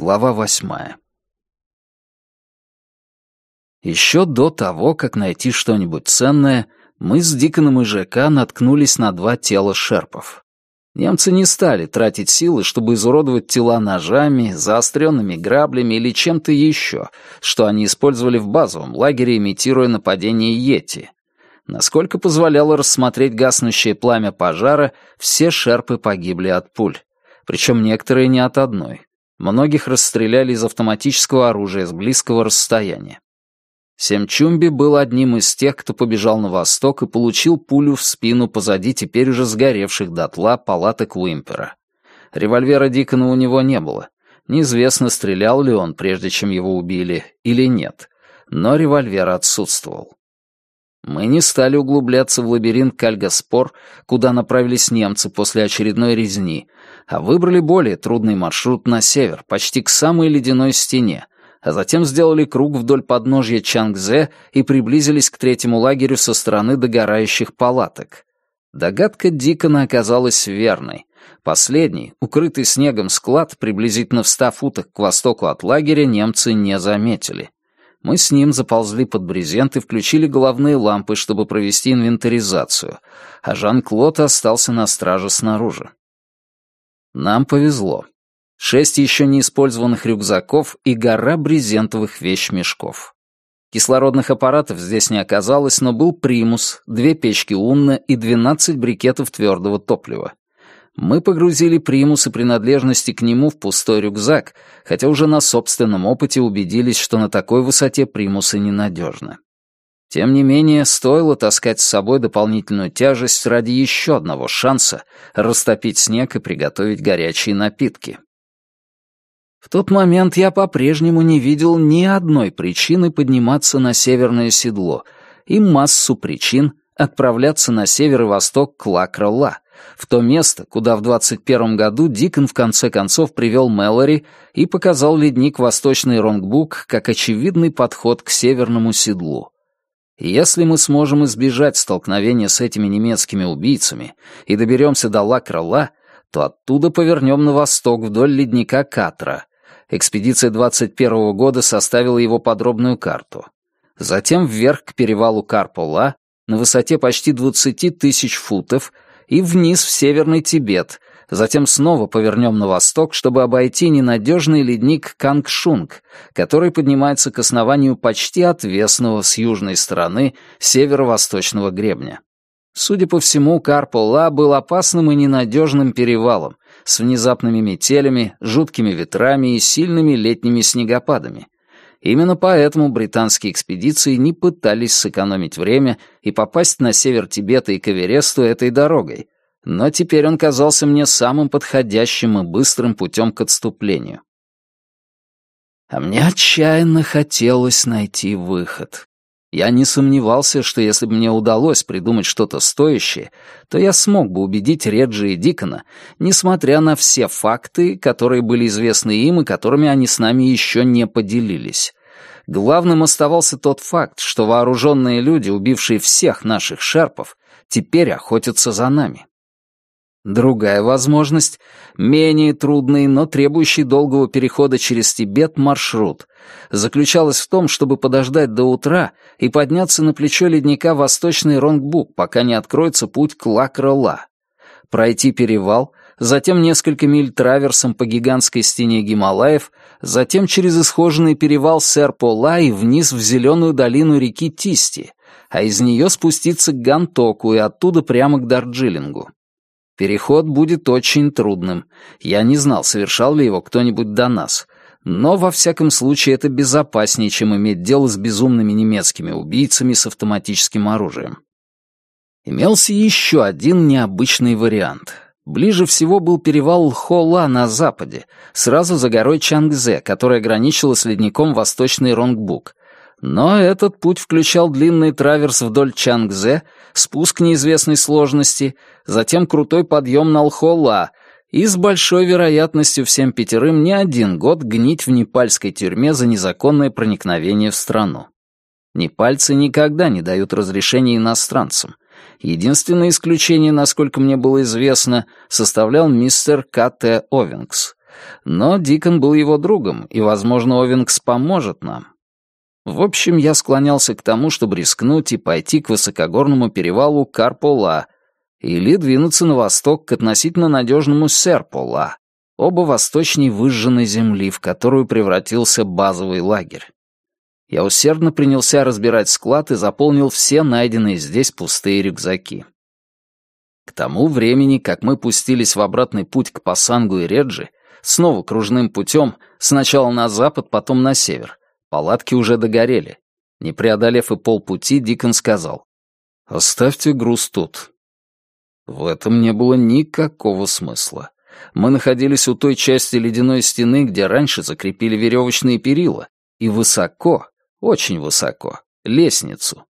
Глава восьмая. Еще до того, как найти что-нибудь ценное, мы с Диконом и ЖК наткнулись на два тела шерпов. Немцы не стали тратить силы, чтобы изуродовать тела ножами, заостренными граблями или чем-то еще, что они использовали в базовом лагере, имитируя нападение Йети. Насколько позволяло рассмотреть гаснущее пламя пожара, все шерпы погибли от пуль. Причем некоторые не от одной. Многих расстреляли из автоматического оружия с близкого расстояния. Семчумби был одним из тех, кто побежал на восток и получил пулю в спину позади теперь уже сгоревших дотла палаток Уимпера. Револьвера Дикона у него не было. Неизвестно, стрелял ли он, прежде чем его убили, или нет. Но револьвер отсутствовал. Мы не стали углубляться в лабиринт Кальгаспор, куда направились немцы после очередной резни, а выбрали более трудный маршрут на север, почти к самой ледяной стене, а затем сделали круг вдоль подножья Чангзе и приблизились к третьему лагерю со стороны догорающих палаток. Догадка Дикона оказалась верной. Последний, укрытый снегом склад, приблизительно в ста футах к востоку от лагеря, немцы не заметили. Мы с ним заползли под брезент и включили головные лампы, чтобы провести инвентаризацию, а Жан-Клод остался на страже снаружи. Нам повезло шесть еще не использованных рюкзаков и гора брезентовых вещмешков. Кислородных аппаратов здесь не оказалось, но был примус, две печки Унна и 12 брикетов твердого топлива. Мы погрузили примус и принадлежности к нему в пустой рюкзак, хотя уже на собственном опыте убедились, что на такой высоте примусы ненадежны. Тем не менее, стоило таскать с собой дополнительную тяжесть ради еще одного шанса растопить снег и приготовить горячие напитки. В тот момент я по-прежнему не видел ни одной причины подниматься на северное седло и массу причин отправляться на север и восток к Лакрола, в то место, куда в 21 году Дикон в конце концов привел Мэлори и показал ледник Восточный Ронгбук как очевидный подход к северному седлу. Если мы сможем избежать столкновения с этими немецкими убийцами и доберемся до Лакрола, то оттуда повернем на восток вдоль ледника Катра, экспедиция 21 года составила его подробную карту. Затем вверх к перевалу Карпола на высоте почти 20 тысяч футов и вниз в Северный Тибет, затем снова повернем на восток, чтобы обойти ненадежный ледник Кангшунг, который поднимается к основанию почти отвесного с южной стороны северо-восточного гребня. Судя по всему, Карпола был опасным и ненадежным перевалом, с внезапными метелями, жуткими ветрами и сильными летними снегопадами. Именно поэтому британские экспедиции не пытались сэкономить время и попасть на север Тибета и к Эвересту этой дорогой, но теперь он казался мне самым подходящим и быстрым путем к отступлению. А мне отчаянно хотелось найти выход. Я не сомневался, что если бы мне удалось придумать что-то стоящее, то я смог бы убедить Реджи и Дикона, несмотря на все факты, которые были известны им и которыми они с нами еще не поделились. Главным оставался тот факт, что вооруженные люди, убившие всех наших шерпов, теперь охотятся за нами. Другая возможность — менее трудный, но требующий долгого перехода через Тибет маршрут — заключалась в том, чтобы подождать до утра и подняться на плечо ледника Восточный Ронгбук, пока не откроется путь к Лакрола. Пройти перевал, затем несколько миль траверсом по гигантской стене Гималаев, затем через исхоженный перевал Серпола и вниз в зеленую долину реки Тисти, а из нее спуститься к Гантоку и оттуда прямо к Дарджилингу. Переход будет очень трудным. Я не знал, совершал ли его кто-нибудь до нас. Но, во всяком случае, это безопаснее, чем иметь дело с безумными немецкими убийцами с автоматическим оружием. Имелся еще один необычный вариант. Ближе всего был перевал Хола на западе, сразу за горой Чангзе, которая граничила с ледником Восточный Ронгбук, но этот путь включал длинный траверс вдоль Чангзе, спуск неизвестной сложности, затем крутой подъем на Алхола и с большой вероятностью всем пятерым не один год гнить в непальской тюрьме за незаконное проникновение в страну. Непальцы никогда не дают разрешения иностранцам. Единственное исключение, насколько мне было известно, составлял мистер К.Т. Овингс. но Дикон был его другом, и, возможно, Овингс поможет нам. В общем, я склонялся к тому, чтобы рискнуть и пойти к высокогорному перевалу Карпола или двинуться на восток к относительно надежному Серпола, оба восточней выжженной земли, в которую превратился базовый лагерь. Я усердно принялся разбирать склад и заполнил все найденные здесь пустые рюкзаки. К тому времени, как мы пустились в обратный путь к Пасангу и Реджи, снова кружным путем, сначала на запад, потом на север, Палатки уже догорели. Не преодолев и полпути, Дикон сказал, «Оставьте груз тут». В этом не было никакого смысла. Мы находились у той части ледяной стены, где раньше закрепили веревочные перила, и высоко, очень высоко, лестницу.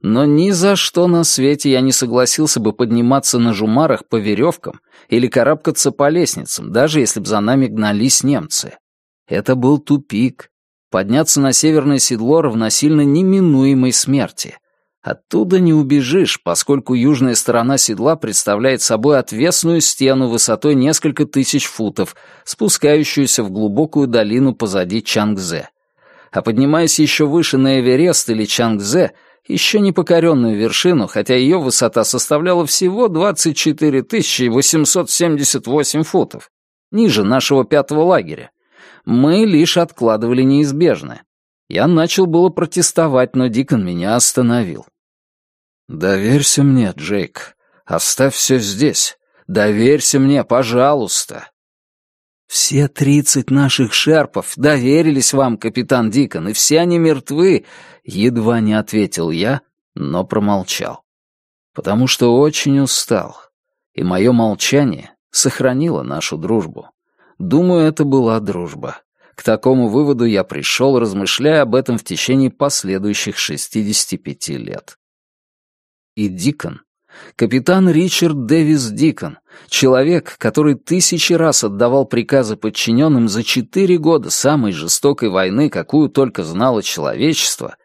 Но ни за что на свете я не согласился бы подниматься на жумарах по веревкам или карабкаться по лестницам, даже если бы за нами гнались немцы. Это был тупик, Подняться на северное седло равносильно неминуемой смерти. Оттуда не убежишь, поскольку южная сторона седла представляет собой отвесную стену высотой несколько тысяч футов, спускающуюся в глубокую долину позади Чангзе. А поднимаясь еще выше на Эверест или Чангзе, еще не покоренную вершину, хотя ее высота составляла всего 24 878 футов, ниже нашего пятого лагеря, мы лишь откладывали неизбежное. Я начал было протестовать, но Дикон меня остановил. «Доверься мне, Джейк. Оставь все здесь. Доверься мне, пожалуйста». «Все тридцать наших шерпов доверились вам, капитан Дикон, и все они мертвы», — едва не ответил я, но промолчал. Потому что очень устал, и мое молчание сохранило нашу дружбу. Думаю, это была дружба. К такому выводу я пришел, размышляя об этом в течение последующих 65 лет. И Дикон, капитан Ричард Дэвис Дикон, человек, который тысячи раз отдавал приказы подчиненным за четыре года самой жестокой войны, какую только знало человечество,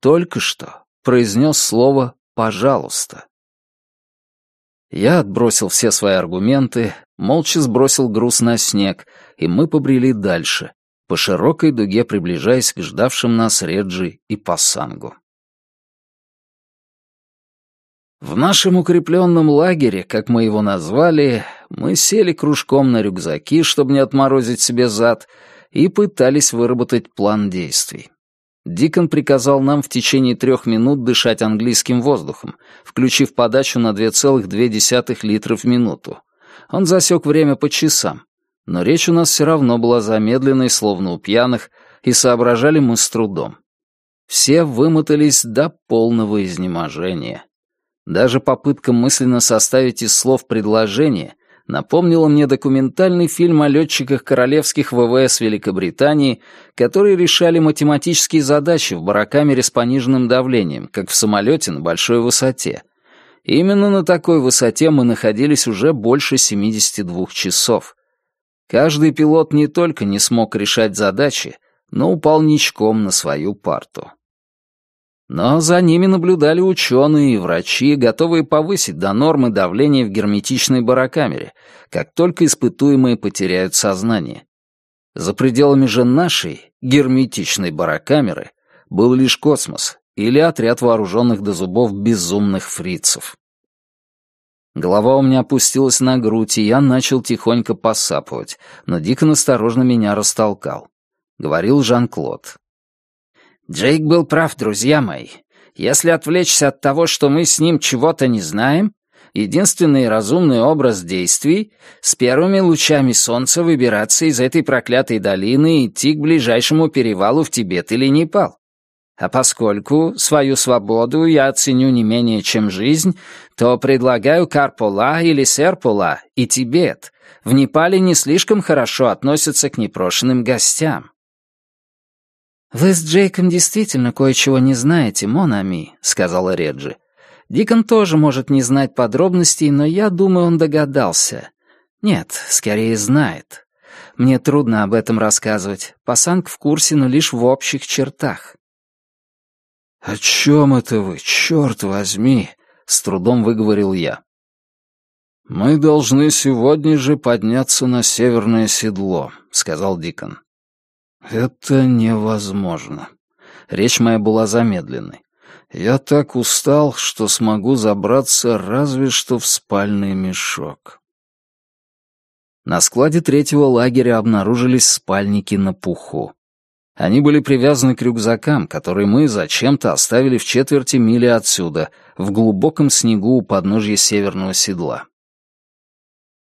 только что произнес слово «пожалуйста». Я отбросил все свои аргументы, молча сбросил груз на снег, и мы побрели дальше, по широкой дуге приближаясь к ждавшим нас Реджи и Пассангу. В нашем укрепленном лагере, как мы его назвали, мы сели кружком на рюкзаки, чтобы не отморозить себе зад, и пытались выработать план действий. Дикон приказал нам в течение трех минут дышать английским воздухом, включив подачу на 2,2 литра в минуту. Он засек время по часам, но речь у нас все равно была замедленной, словно у пьяных, и соображали мы с трудом. Все вымотались до полного изнеможения. Даже попытка мысленно составить из слов предложение напомнила мне документальный фильм о летчиках королевских ВВС Великобритании, которые решали математические задачи в барокамере с пониженным давлением, как в самолете на большой высоте. Именно на такой высоте мы находились уже больше 72 часов. Каждый пилот не только не смог решать задачи, но упал ничком на свою парту. Но за ними наблюдали ученые и врачи, готовые повысить до нормы давление в герметичной барокамере, как только испытуемые потеряют сознание. За пределами же нашей, герметичной барокамеры, был лишь космос или отряд вооруженных до зубов безумных фрицев. Голова у меня опустилась на грудь, и я начал тихонько посапывать, но Дикон осторожно меня растолкал. Говорил Жан-Клод. «Джейк был прав, друзья мои. Если отвлечься от того, что мы с ним чего-то не знаем, единственный разумный образ действий — с первыми лучами солнца выбираться из этой проклятой долины и идти к ближайшему перевалу в Тибет или Непал. А поскольку свою свободу я оценю не менее, чем жизнь, то предлагаю Карпола или Серпола и Тибет. В Непале не слишком хорошо относятся к непрошенным гостям. «Вы с Джейком действительно кое-чего не знаете, Монами», — сказала Реджи. «Дикон тоже может не знать подробностей, но я думаю, он догадался. Нет, скорее знает. Мне трудно об этом рассказывать. Пасанг в курсе, но лишь в общих чертах. «О чем это вы, черт возьми?» — с трудом выговорил я. «Мы должны сегодня же подняться на северное седло», — сказал Дикон. «Это невозможно». Речь моя была замедленной. Я так устал, что смогу забраться разве что в спальный мешок. На складе третьего лагеря обнаружились спальники на пуху. Они были привязаны к рюкзакам, которые мы зачем-то оставили в четверти мили отсюда, в глубоком снегу у подножья северного седла.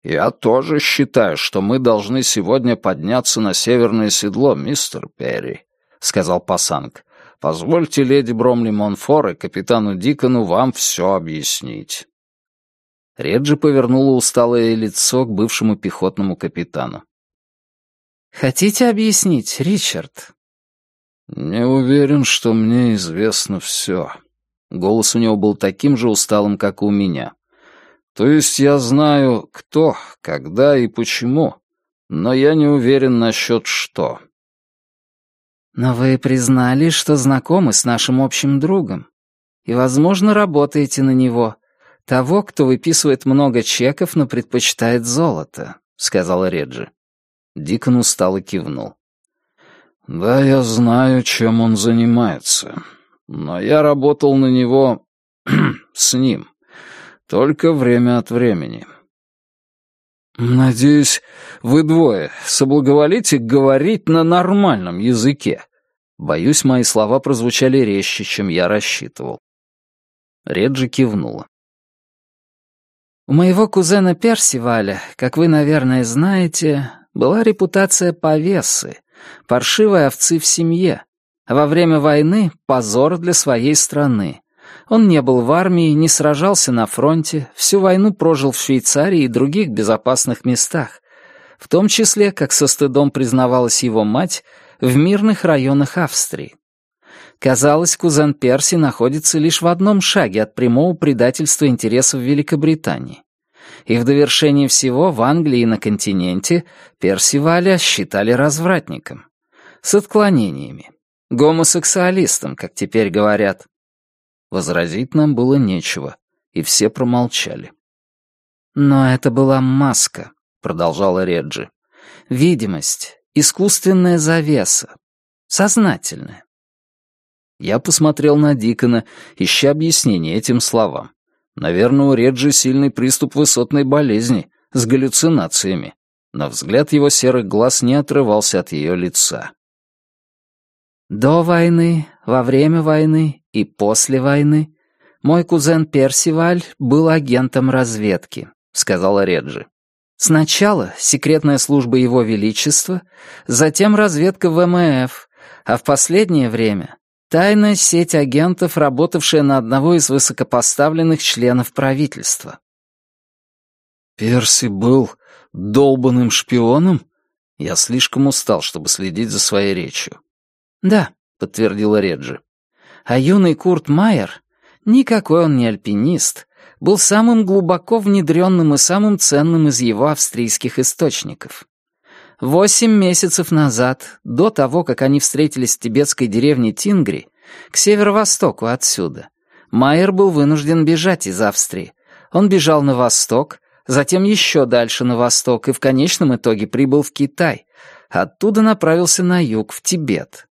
«Я тоже считаю, что мы должны сегодня подняться на северное седло, мистер Перри», — сказал Пасанг. Позвольте леди Бромли Монфор и капитану Дикону вам все объяснить». Реджи повернула усталое лицо к бывшему пехотному капитану. «Хотите объяснить, Ричард?» «Не уверен, что мне известно все». Голос у него был таким же усталым, как и у меня. «То есть я знаю, кто, когда и почему, но я не уверен насчет что. Но вы признали, что знакомы с нашим общим другом. И, возможно, работаете на него. Того, кто выписывает много чеков, но предпочитает золото», — сказала Реджи. Дикон устало кивнул. «Да, я знаю, чем он занимается. Но я работал на него с ним. Только время от времени. «Надеюсь, вы двое соблаговолите говорить на нормальном языке». Боюсь, мои слова прозвучали резче, чем я рассчитывал. Реджи кивнула. У моего кузена Персиваля, как вы, наверное, знаете, была репутация повесы, паршивой овцы в семье, во время войны — позор для своей страны. Он не был в армии, не сражался на фронте, всю войну прожил в Швейцарии и других безопасных местах, в том числе, как со стыдом признавалась его мать, в мирных районах Австрии. Казалось, кузен Перси находится лишь в одном шаге от прямого предательства интересов Великобритании. И в довершение всего в Англии и на континенте Перси Валя считали развратником. С отклонениями. Гомосексуалистом, как теперь говорят. Возразить нам было нечего, и все промолчали. «Но это была маска», — продолжала Реджи. «Видимость, искусственная завеса, сознательная». Я посмотрел на Дикона, ища объяснение этим словам. Наверное, у Реджи сильный приступ высотной болезни с галлюцинациями, но взгляд его серых глаз не отрывался от ее лица. До войны, во время войны и после войны мой кузен Персиваль был агентом разведки, сказала Реджи. Сначала секретная служба Его Величества, затем разведка ВМФ, а в последнее время тайная сеть агентов, работавшая на одного из высокопоставленных членов правительства. Перси был долбанным шпионом? Я слишком устал, чтобы следить за своей речью. «Да», — подтвердила Реджи. «А юный Курт Майер, никакой он не альпинист, был самым глубоко внедренным и самым ценным из его австрийских источников. Восемь месяцев назад, до того, как они встретились в тибетской деревне Тингри, к северо-востоку отсюда, Майер был вынужден бежать из Австрии. Он бежал на восток, затем еще дальше на восток и в конечном итоге прибыл в Китай. Оттуда направился на юг, в Тибет.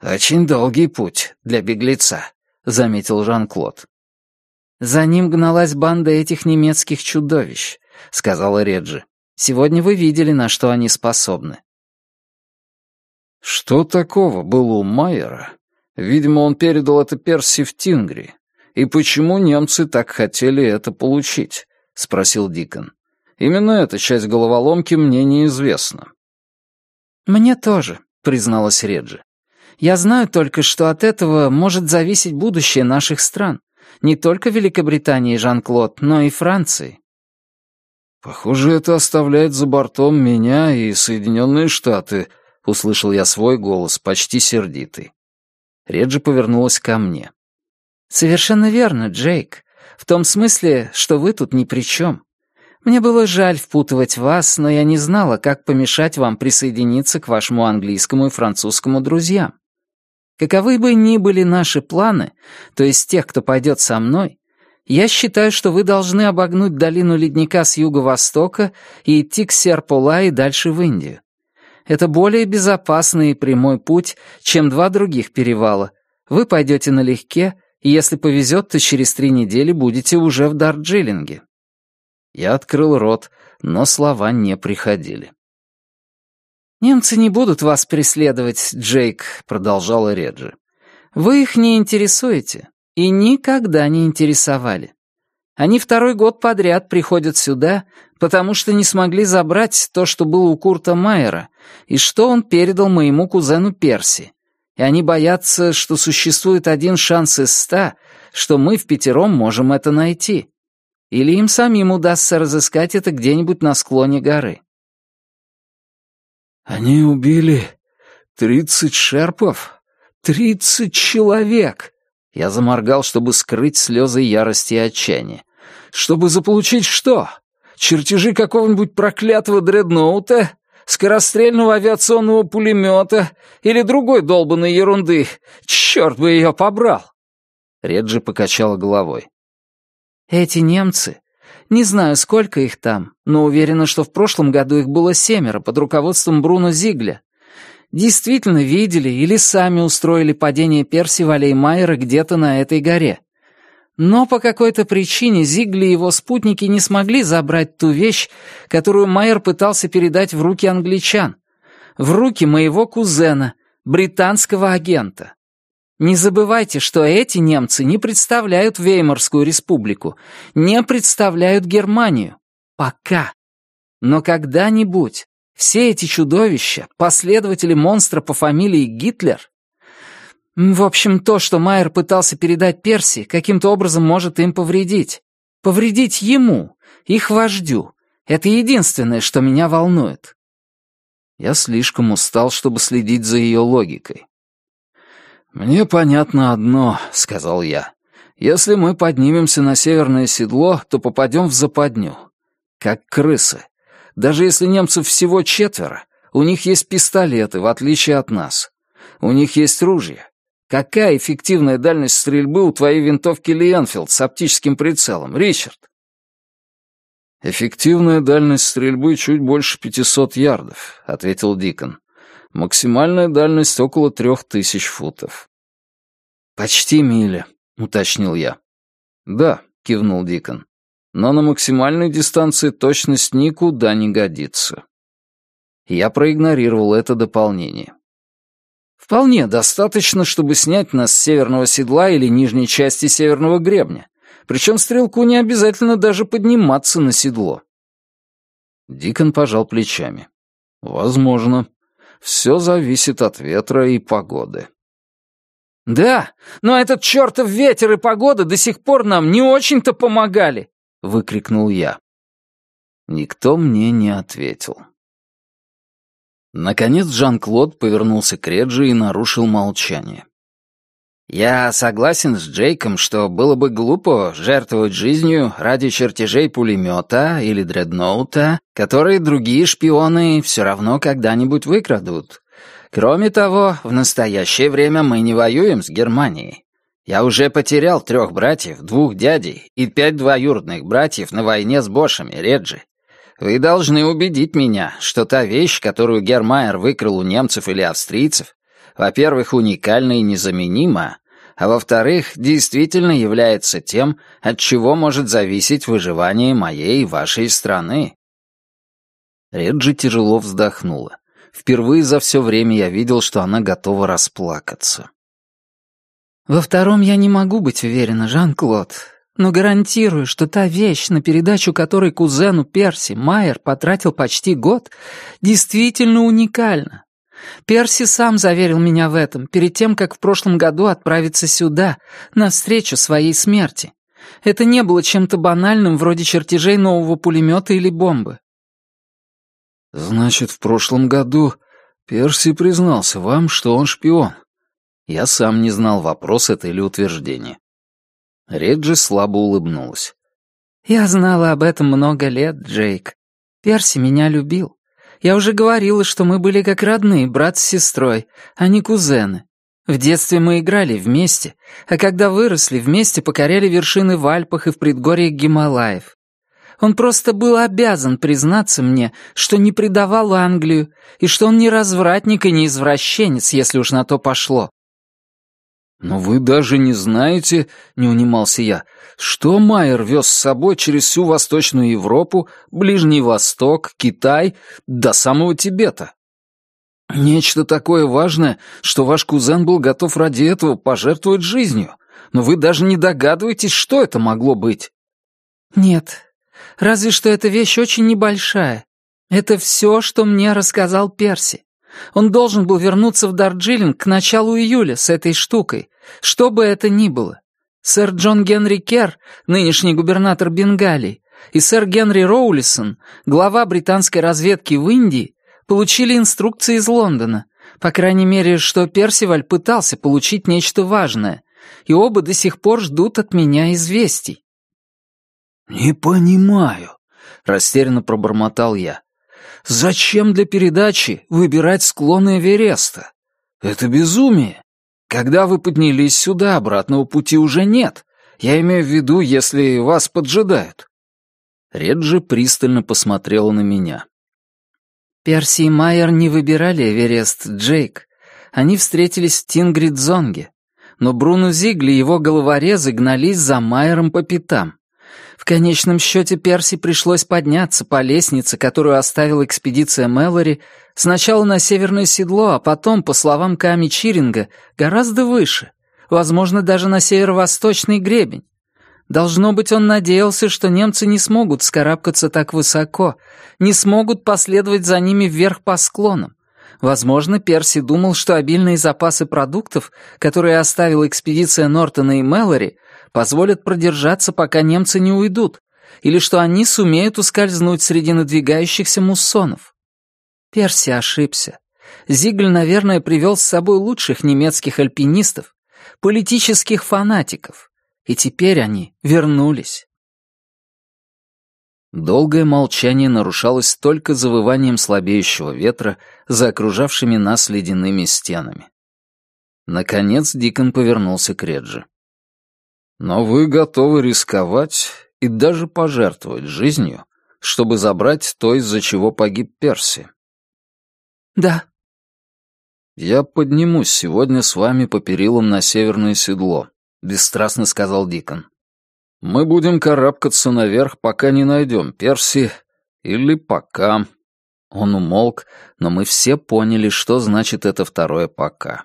«Очень долгий путь для беглеца», — заметил Жан-Клод. «За ним гналась банда этих немецких чудовищ», — сказала Реджи. «Сегодня вы видели, на что они способны». «Что такого было у Майера? Видимо, он передал это Перси в Тингри. И почему немцы так хотели это получить?» — спросил Дикон. «Именно эта часть головоломки мне неизвестна». «Мне тоже», — призналась Реджи. Я знаю только, что от этого может зависеть будущее наших стран. Не только Великобритании, Жан-Клод, но и Франции. «Похоже, это оставляет за бортом меня и Соединенные Штаты», — услышал я свой голос, почти сердитый. Реджи повернулась ко мне. «Совершенно верно, Джейк. В том смысле, что вы тут ни при чем. Мне было жаль впутывать вас, но я не знала, как помешать вам присоединиться к вашему английскому и французскому друзьям. Каковы бы ни были наши планы, то есть тех, кто пойдет со мной, Я считаю, что вы должны обогнуть долину ледника с юго-востока и идти к Серпола и дальше в Индию. Это более безопасный и прямой путь, чем два других перевала. Вы пойдете налегке, и если повезет, то через три недели будете уже в Дарджилинге». Я открыл рот, но слова не приходили. «Немцы не будут вас преследовать, Джейк», — продолжала Реджи. «Вы их не интересуете и никогда не интересовали. Они второй год подряд приходят сюда, потому что не смогли забрать то, что было у Курта Майера, и что он передал моему кузену Перси. И они боятся, что существует один шанс из ста, что мы в пятером можем это найти. Или им самим удастся разыскать это где-нибудь на склоне горы. «Они убили тридцать шерпов? Тридцать человек!» Я заморгал, чтобы скрыть слезы ярости и отчаяния. «Чтобы заполучить что? Чертежи какого-нибудь проклятого дредноута? Скорострельного авиационного пулемета? Или другой долбанной ерунды? Черт бы ее побрал!» Реджи покачала головой. «Эти немцы не знаю, сколько их там, но уверена, что в прошлом году их было семеро под руководством Бруно Зигля действительно видели или сами устроили падение Перси Майера где-то на этой горе. Но по какой-то причине Зигли и его спутники не смогли забрать ту вещь, которую Майер пытался передать в руки англичан, в руки моего кузена, британского агента. Не забывайте, что эти немцы не представляют Веймарскую республику, не представляют Германию. Пока. Но когда-нибудь все эти чудовища, последователи монстра по фамилии Гитлер... В общем, то, что Майер пытался передать Перси, каким-то образом может им повредить. Повредить ему, их вождю. Это единственное, что меня волнует. Я слишком устал, чтобы следить за ее логикой. «Мне понятно одно», — сказал я. «Если мы поднимемся на северное седло, то попадем в западню. Как крысы. Даже если немцев всего четверо, у них есть пистолеты, в отличие от нас. У них есть ружья. Какая эффективная дальность стрельбы у твоей винтовки Ленфилд с оптическим прицелом, Ричард? «Эффективная дальность стрельбы чуть больше 500 ярдов», — ответил Дикон. «Максимальная дальность около трех тысяч футов». «Почти миля», — уточнил я. «Да», — кивнул Дикон но на максимальной дистанции точность никуда не годится. Я проигнорировал это дополнение. Вполне достаточно, чтобы снять нас с северного седла или нижней части северного гребня, причем стрелку не обязательно даже подниматься на седло. Дикон пожал плечами. «Возможно. Все зависит от ветра и погоды». «Да, но этот чертов ветер и погода до сих пор нам не очень-то помогали», — выкрикнул я. Никто мне не ответил. Наконец Жан-Клод повернулся к Реджи и нарушил молчание. «Я согласен с Джейком, что было бы глупо жертвовать жизнью ради чертежей пулемета или дредноута, которые другие шпионы все равно когда-нибудь выкрадут. Кроме того, в настоящее время мы не воюем с Германией. Я уже потерял трех братьев, двух дядей и пять двоюродных братьев на войне с Бошами, Реджи. Вы должны убедить меня, что та вещь, которую Гермайер выкрал у немцев или австрийцев, во-первых, уникальна и незаменима, а во-вторых, действительно является тем, от чего может зависеть выживание моей и вашей страны. Реджи тяжело вздохнула. Впервые за все время я видел, что она готова расплакаться. Во втором я не могу быть уверена, Жан-Клод, но гарантирую, что та вещь, на передачу которой кузену Перси Майер потратил почти год, действительно уникальна. Перси сам заверил меня в этом перед тем, как в прошлом году отправиться сюда, навстречу своей смерти. Это не было чем-то банальным, вроде чертежей нового пулемета или бомбы. «Значит, в прошлом году Перси признался вам, что он шпион?» Я сам не знал, вопрос это или утверждение. Реджи слабо улыбнулась. «Я знала об этом много лет, Джейк. Перси меня любил. Я уже говорила, что мы были как родные, брат с сестрой, а не кузены. В детстве мы играли вместе, а когда выросли, вместе покоряли вершины в Альпах и в предгорьях Гималаев. Он просто был обязан признаться мне, что не предавал Англию, и что он не развратник и не извращенец, если уж на то пошло. «Но вы даже не знаете, — не унимался я, — что Майер вез с собой через всю Восточную Европу, Ближний Восток, Китай, до самого Тибета. Нечто такое важное, что ваш кузен был готов ради этого пожертвовать жизнью, но вы даже не догадываетесь, что это могло быть». «Нет, разве что эта вещь очень небольшая. Это все, что мне рассказал Перси. Он должен был вернуться в Дарджилинг к началу июля с этой штукой, что бы это ни было. Сэр Джон Генри Керр, нынешний губернатор Бенгалии, и сэр Генри Роулисон, глава британской разведки в Индии, получили инструкции из Лондона, по крайней мере, что Персиваль пытался получить нечто важное, и оба до сих пор ждут от меня известий. «Не понимаю», — растерянно пробормотал я. Зачем для передачи выбирать склоны Эвереста? Это безумие. Когда вы поднялись сюда, обратного пути уже нет. Я имею в виду, если вас поджидают. Реджи пристально посмотрела на меня. Перси и Майер не выбирали Эверест, Джейк. Они встретились в Тингридзонге. Но Бруно Зигли и его головорезы гнались за Майером по пятам. В конечном счете Перси пришлось подняться по лестнице, которую оставила экспедиция Мэлори, сначала на северное седло, а потом, по словам Ками Чиринга, гораздо выше, возможно, даже на северо-восточный гребень. Должно быть, он надеялся, что немцы не смогут скарабкаться так высоко, не смогут последовать за ними вверх по склонам. Возможно, Перси думал, что обильные запасы продуктов, которые оставила экспедиция Нортона и Мэлори, позволят продержаться, пока немцы не уйдут, или что они сумеют ускользнуть среди надвигающихся муссонов. Перси ошибся. Зигль, наверное, привел с собой лучших немецких альпинистов, политических фанатиков, и теперь они вернулись. Долгое молчание нарушалось только завыванием слабеющего ветра за окружавшими нас ледяными стенами. Наконец Дикон повернулся к Реджи. Но вы готовы рисковать и даже пожертвовать жизнью, чтобы забрать то, из-за чего погиб Перси. Да. Я поднимусь сегодня с вами по перилам на северное седло, бесстрастно сказал Дикон. Мы будем карабкаться наверх, пока не найдем Перси, или пока... Он умолк, но мы все поняли, что значит это второе «пока».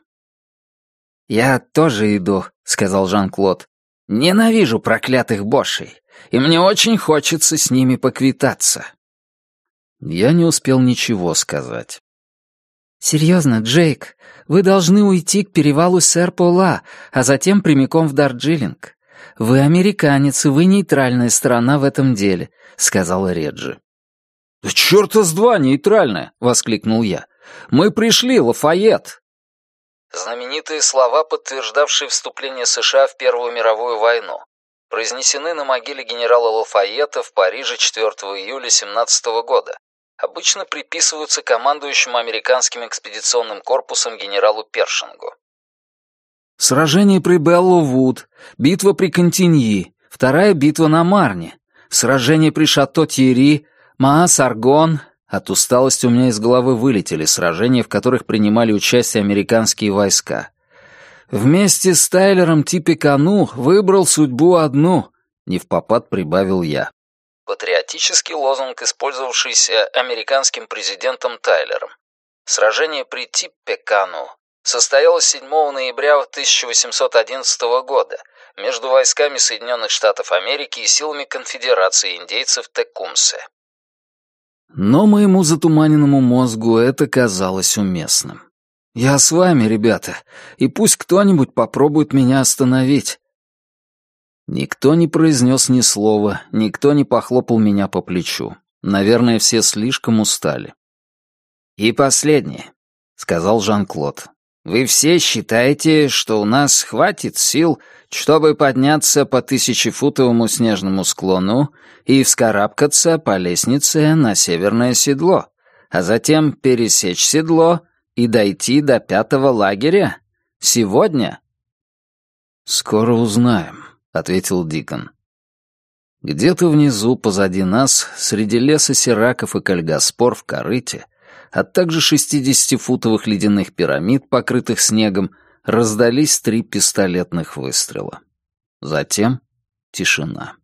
«Я тоже иду», — сказал Жан-Клод. Ненавижу проклятых бошей, и мне очень хочется с ними поквитаться. Я не успел ничего сказать. «Серьезно, Джейк, вы должны уйти к перевалу Сэр-Пола, а затем прямиком в Дарджилинг. Вы американец, и вы нейтральная сторона в этом деле», — сказала Реджи. «Да чёрта с два нейтральная!» — воскликнул я. «Мы пришли, Лафайет!» Знаменитые слова, подтверждавшие вступление США в Первую мировую войну, произнесены на могиле генерала Лафайета в Париже 4 июля 17 года. Обычно приписываются командующему американским экспедиционным корпусом генералу Першингу. Сражение при Беллу-Вуд, битва при Континьи, вторая битва на Марне, сражение при Шато-Тьерри, Маас-Аргон, от усталости у меня из головы вылетели сражения, в которых принимали участие американские войска. Вместе с Тайлером Типикану выбрал судьбу одну, не в попад прибавил я. Патриотический лозунг, использовавшийся американским президентом Тайлером. Сражение при Типпекану состоялось 7 ноября 1811 года между войсками Соединенных Штатов Америки и силами Конфедерации индейцев Текумсе. Но моему затуманенному мозгу это казалось уместным. «Я с вами, ребята, и пусть кто-нибудь попробует меня остановить». Никто не произнес ни слова, никто не похлопал меня по плечу. Наверное, все слишком устали. «И последнее», — сказал Жан-Клод. «Вы все считаете, что у нас хватит сил чтобы подняться по тысячефутовому снежному склону и вскарабкаться по лестнице на северное седло, а затем пересечь седло и дойти до пятого лагеря? Сегодня?» «Скоро узнаем», — ответил Дикон. Где-то внизу, позади нас, среди леса сираков и кальгоспор в корыте, а также шестидесятифутовых ледяных пирамид, покрытых снегом, раздались три пистолетных выстрела. Затем тишина.